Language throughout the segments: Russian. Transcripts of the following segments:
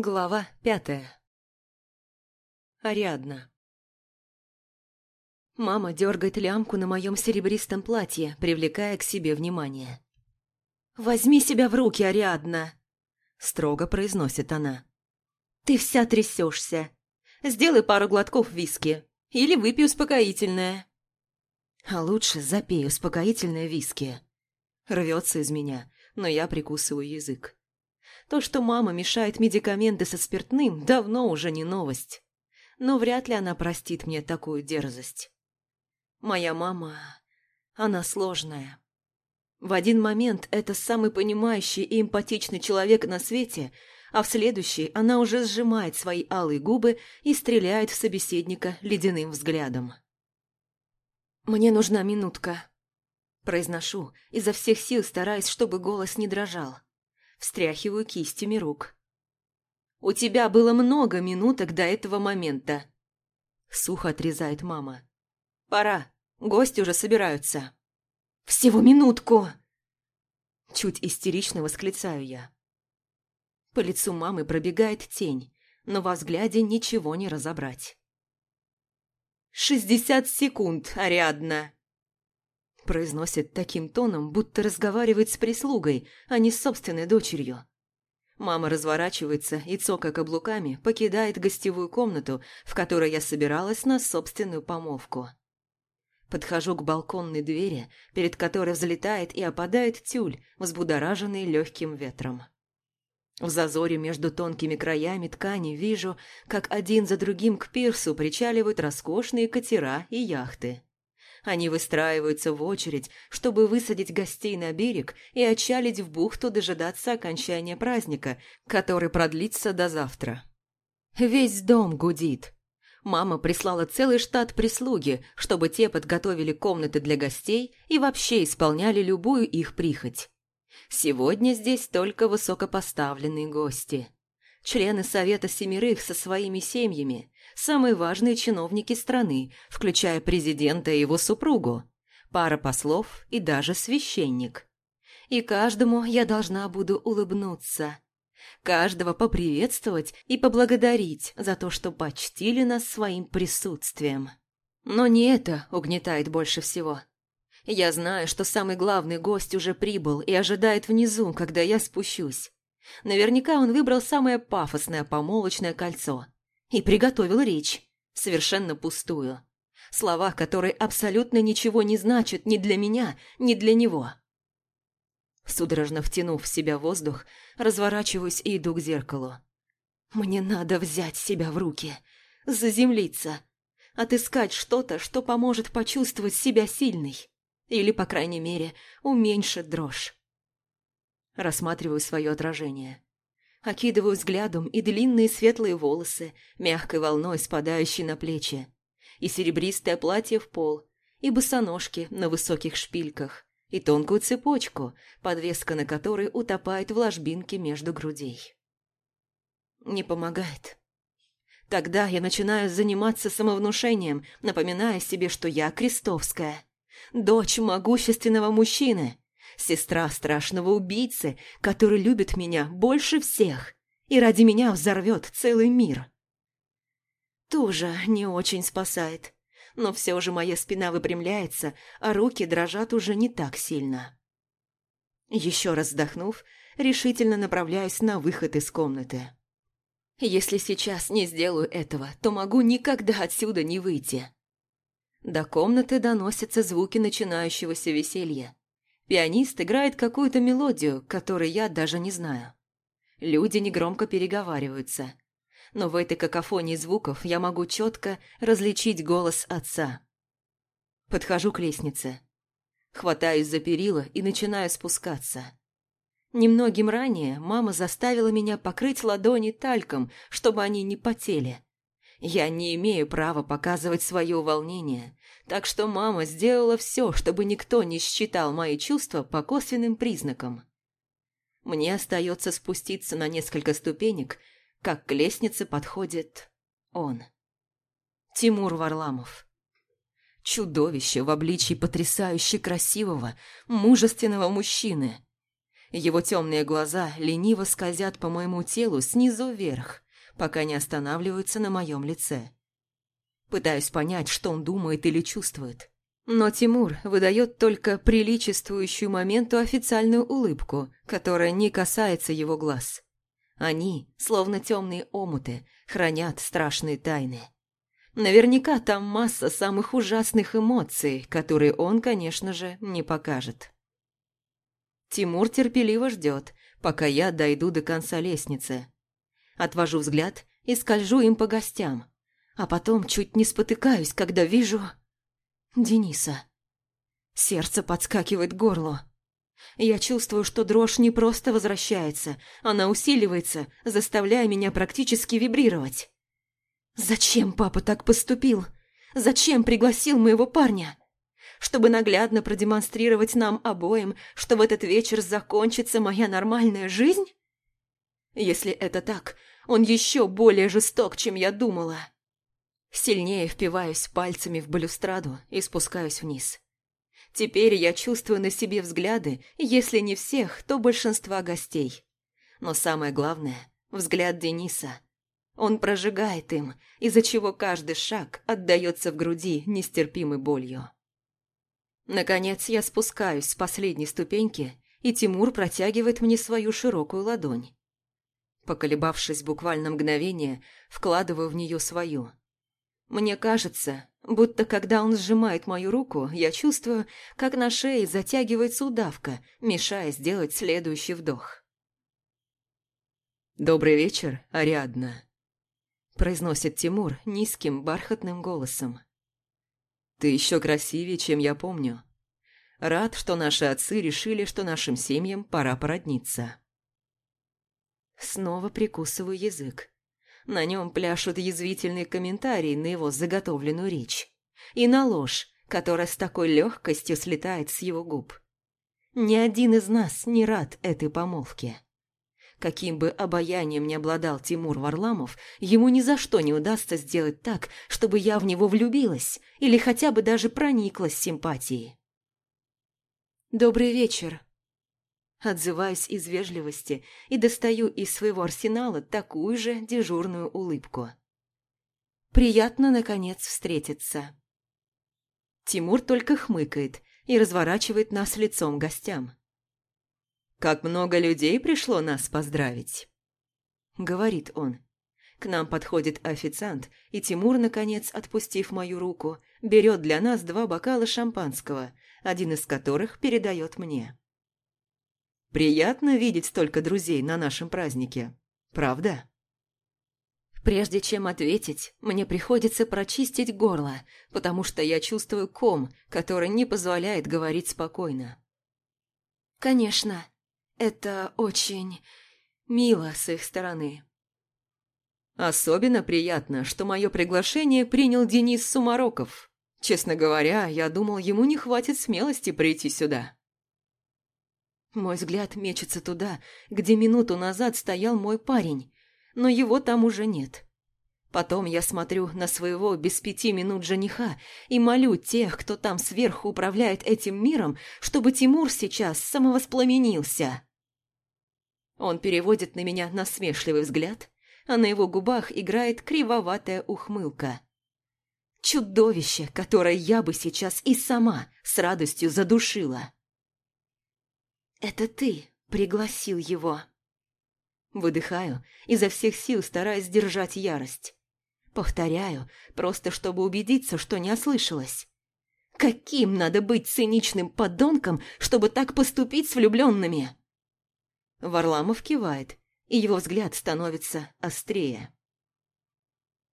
Глава пятая. Ариадна. Мама дергает лямку на моем серебристом платье, привлекая к себе внимание. «Возьми себя в руки, Ариадна!» – строго произносит она. «Ты вся трясешься. Сделай пару глотков виски. Или выпей успокоительное». А лучше запей успокоительное виски. Рвется из меня, но я прикусываю язык. То, что мама мешает медикаменты со спиртным, давно уже не новость. Но вряд ли она простит мне такую дерзость. Моя мама... она сложная. В один момент это самый понимающий и эмпатичный человек на свете, а в следующий она уже сжимает свои алые губы и стреляет в собеседника ледяным взглядом. «Мне нужна минутка», – произношу, изо всех сил стараясь, чтобы голос не дрожал встряхиваю кистями рук. «У тебя было много минуток до этого момента», — сухо отрезает мама. «Пора, гости уже собираются». «Всего минутку!» Чуть истерично восклицаю я. По лицу мамы пробегает тень, но во взгляде ничего не разобрать. «Шестьдесят секунд, Ариадна!» Произносит таким тоном, будто разговаривает с прислугой, а не с собственной дочерью. Мама разворачивается и, цокая каблуками, покидает гостевую комнату, в которой я собиралась на собственную помолвку. Подхожу к балконной двери, перед которой взлетает и опадает тюль, взбудораженный легким ветром. В зазоре между тонкими краями ткани вижу, как один за другим к пирсу причаливают роскошные катера и яхты. Они выстраиваются в очередь, чтобы высадить гостей на берег и отчалить в бухту дожидаться окончания праздника, который продлится до завтра. Весь дом гудит. Мама прислала целый штат прислуги, чтобы те подготовили комнаты для гостей и вообще исполняли любую их прихоть. Сегодня здесь только высокопоставленные гости. Члены Совета Семерых со своими семьями, самые важные чиновники страны, включая президента и его супругу, пара послов и даже священник. И каждому я должна буду улыбнуться. Каждого поприветствовать и поблагодарить за то, что почтили нас своим присутствием. Но не это угнетает больше всего. Я знаю, что самый главный гость уже прибыл и ожидает внизу, когда я спущусь. Наверняка он выбрал самое пафосное помолочное кольцо – и приготовил речь, совершенно пустую. Слова, которые абсолютно ничего не значат ни для меня, ни для него. Судорожно втянув в себя воздух, разворачиваюсь и иду к зеркалу. Мне надо взять себя в руки, заземлиться, отыскать что-то, что поможет почувствовать себя сильной. Или, по крайней мере, уменьшит дрожь. Рассматриваю свое отражение. Окидываю взглядом и длинные светлые волосы, мягкой волной спадающие на плечи, и серебристое платье в пол, и босоножки на высоких шпильках, и тонкую цепочку, подвеска на которой утопает в ложбинке между грудей. Не помогает. Тогда я начинаю заниматься самовнушением, напоминая себе, что я крестовская, дочь могущественного мужчины, сестра страшного убийцы, который любит меня больше всех и ради меня взорвет целый мир. Тоже не очень спасает, но все же моя спина выпрямляется, а руки дрожат уже не так сильно. Еще раз вздохнув, решительно направляюсь на выход из комнаты. Если сейчас не сделаю этого, то могу никогда отсюда не выйти. До комнаты доносятся звуки начинающегося веселья. Пианист играет какую-то мелодию, которой я даже не знаю. Люди негромко переговариваются. Но в этой какофонии звуков я могу четко различить голос отца. Подхожу к лестнице. Хватаюсь за перила и начинаю спускаться. Немногим ранее мама заставила меня покрыть ладони тальком, чтобы они не потели. Я не имею права показывать свое волнение, так что мама сделала все, чтобы никто не считал мои чувства по косвенным признакам. Мне остается спуститься на несколько ступенек, как к лестнице подходит он. Тимур Варламов. Чудовище в обличии потрясающе красивого, мужественного мужчины. Его темные глаза лениво скользят по моему телу снизу вверх, пока не останавливаются на моем лице. Пытаюсь понять, что он думает или чувствует. Но Тимур выдает только приличествующую моменту официальную улыбку, которая не касается его глаз. Они, словно темные омуты, хранят страшные тайны. Наверняка там масса самых ужасных эмоций, которые он, конечно же, не покажет. Тимур терпеливо ждет, пока я дойду до конца лестницы. Отвожу взгляд и скольжу им по гостям, а потом чуть не спотыкаюсь, когда вижу... Дениса. Сердце подскакивает к горлу. Я чувствую, что дрожь не просто возвращается, она усиливается, заставляя меня практически вибрировать. Зачем папа так поступил? Зачем пригласил моего парня? Чтобы наглядно продемонстрировать нам обоим, что в этот вечер закончится моя нормальная жизнь? Если это так, он еще более жесток, чем я думала. Сильнее впиваюсь пальцами в балюстраду и спускаюсь вниз. Теперь я чувствую на себе взгляды, если не всех, то большинства гостей. Но самое главное – взгляд Дениса. Он прожигает им, из-за чего каждый шаг отдается в груди нестерпимой болью. Наконец я спускаюсь с последней ступеньки, и Тимур протягивает мне свою широкую ладонь. Поколебавшись буквально мгновение, вкладываю в нее свою – мне кажется, будто когда он сжимает мою руку, я чувствую, как на шее затягивается удавка, мешая сделать следующий вдох. «Добрый вечер, Ариадна», – произносит Тимур низким бархатным голосом. «Ты еще красивее, чем я помню. Рад, что наши отцы решили, что нашим семьям пора породниться». Снова прикусываю язык. На нем пляшут язвительные комментарии на его заготовленную речь. И на ложь, которая с такой легкостью слетает с его губ. Ни один из нас не рад этой помолвке. Каким бы обаянием ни обладал Тимур Варламов, ему ни за что не удастся сделать так, чтобы я в него влюбилась или хотя бы даже прониклась симпатией. «Добрый вечер», Отзываюсь из вежливости и достаю из своего арсенала такую же дежурную улыбку. Приятно, наконец, встретиться. Тимур только хмыкает и разворачивает нас лицом гостям. «Как много людей пришло нас поздравить!» Говорит он. К нам подходит официант, и Тимур, наконец, отпустив мою руку, берет для нас два бокала шампанского, один из которых передает мне. Приятно видеть столько друзей на нашем празднике, правда? Прежде чем ответить, мне приходится прочистить горло, потому что я чувствую ком, который не позволяет говорить спокойно. Конечно, это очень мило с их стороны. Особенно приятно, что мое приглашение принял Денис Сумароков. Честно говоря, я думал, ему не хватит смелости прийти сюда. Мой взгляд мечется туда, где минуту назад стоял мой парень, но его там уже нет. Потом я смотрю на своего без пяти минут жениха и молю тех, кто там сверху управляет этим миром, чтобы Тимур сейчас самовоспламенился. Он переводит на меня насмешливый взгляд, а на его губах играет кривоватая ухмылка. Чудовище, которое я бы сейчас и сама с радостью задушила. «Это ты пригласил его». Выдыхаю, изо всех сил стараясь сдержать ярость. Повторяю, просто чтобы убедиться, что не ослышалась. Каким надо быть циничным подонком, чтобы так поступить с влюбленными? Варламов кивает, и его взгляд становится острее.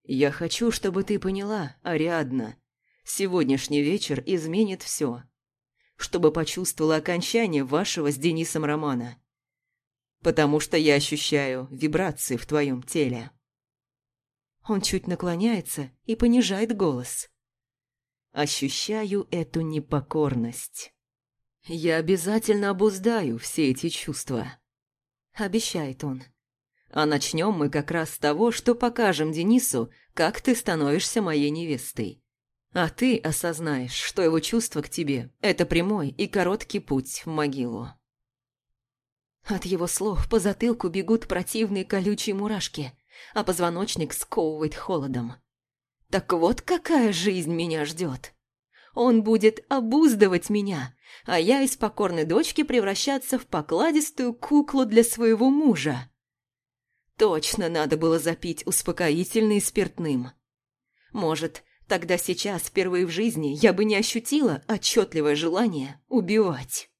«Я хочу, чтобы ты поняла, Ариадна. Сегодняшний вечер изменит все чтобы почувствовала окончание вашего с Денисом романа. Потому что я ощущаю вибрации в твоем теле. Он чуть наклоняется и понижает голос. Ощущаю эту непокорность. Я обязательно обуздаю все эти чувства. Обещает он. А начнем мы как раз с того, что покажем Денису, как ты становишься моей невестой. А ты осознаешь, что его чувство к тебе – это прямой и короткий путь в могилу. От его слов по затылку бегут противные колючие мурашки, а позвоночник сковывает холодом. Так вот какая жизнь меня ждет. Он будет обуздывать меня, а я из покорной дочки превращаться в покладистую куклу для своего мужа. Точно надо было запить успокоительный спиртным. Может, тогда сейчас, впервые в жизни, я бы не ощутила отчетливое желание убивать.